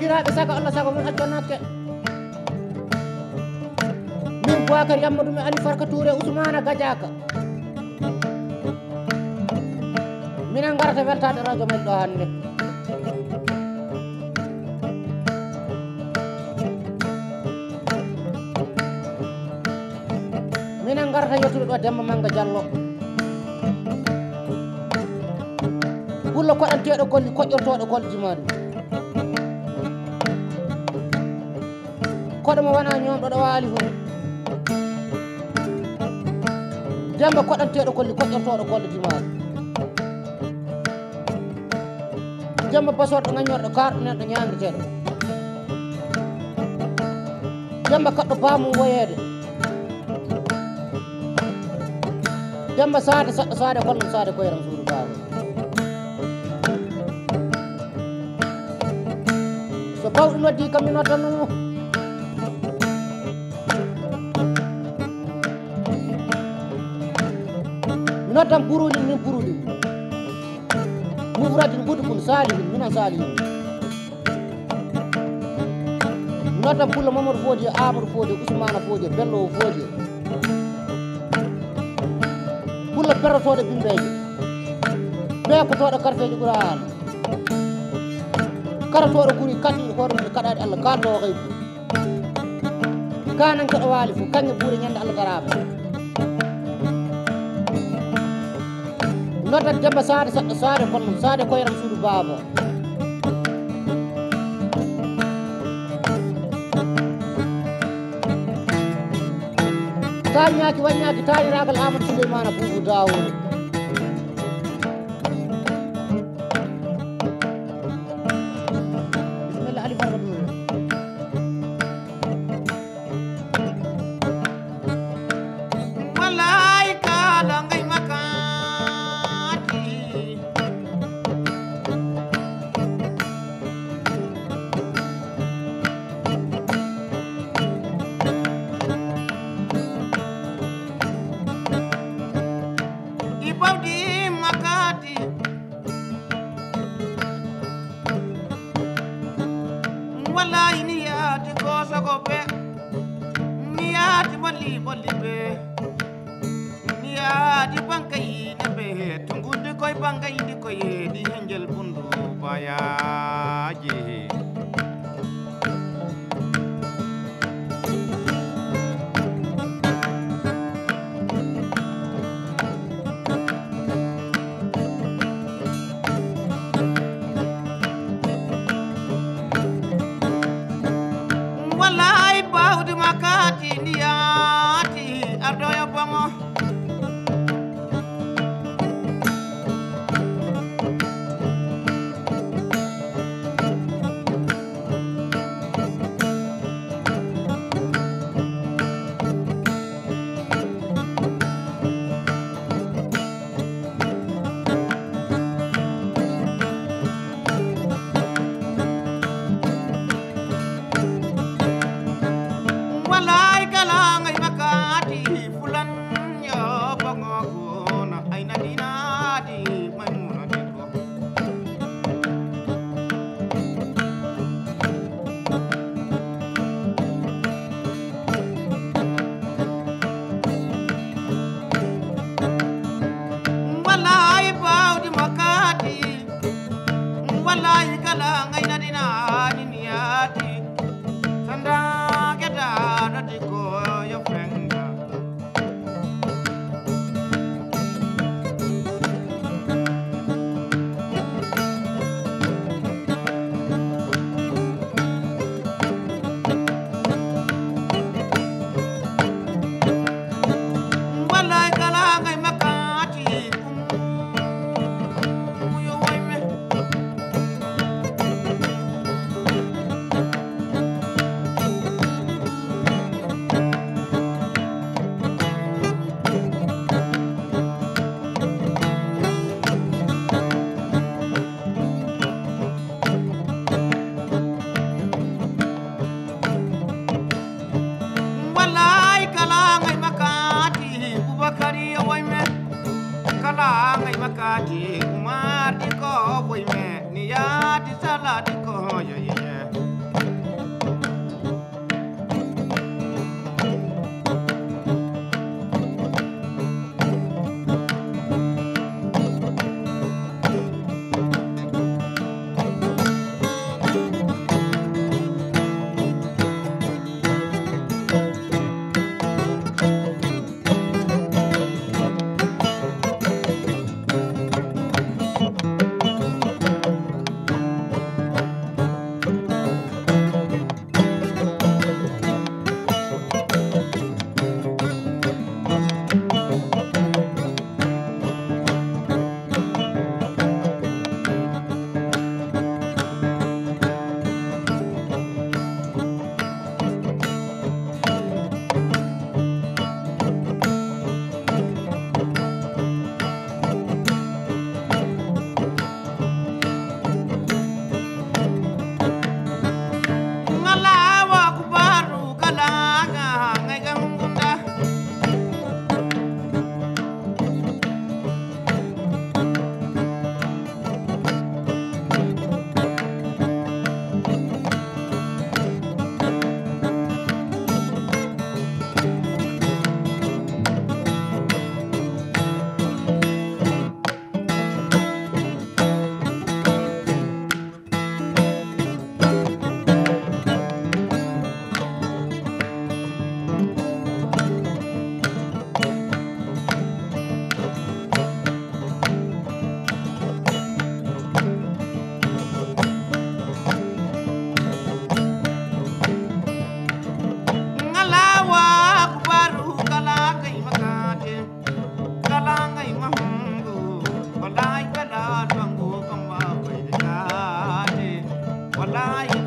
sakiraaɓe sago allah sago mum acco nakke min boakary amadou mi ali farka touré ousmana gadiaka minen garata weltade radio men ɗo hannde minen garata yettude ɗo demba manga diallo pullo koɗanteɗo golli koƴƴortoɗo golji maɗum koɗo mo wona ñoomɗo ɗo waali fo demba koɗanteɗo golli koƴƴortoɗo golleji maɗum demba basorɗo gañorɗo karɗo nenɗo ñagueteɗo demba kaɗɗo bamum woyede demba sade saɗɗo sade kollum sade koyram suudu baba so bawɗi noddi kam mi mi noddan burulim min burulim mufradin ɓuɗi ɓum salihin minan salihin mi noddan pulla mamadou fodi amadou fodi ousmana fodi bellowo fodi pulla perrotoɗo bimbeji bekotoɗo karfeji ɓuran karatoɗo guri kanɗiɗo hooremde kaɗaɗe allah kalnowo kaydu kanan keɗo waali fo kanƴe ɓuuri ñande notat debbo saade saɗɗo saade kollum saade koyeram suudu baaba tañaki wañaki tañiragal amadou souleymana boubou dawoud ati koso go ni ati boli boli be ni ati banka yi ne be tungundi koy banka yi di koy di angel bundu baya je Ay, Nanina. Wallahi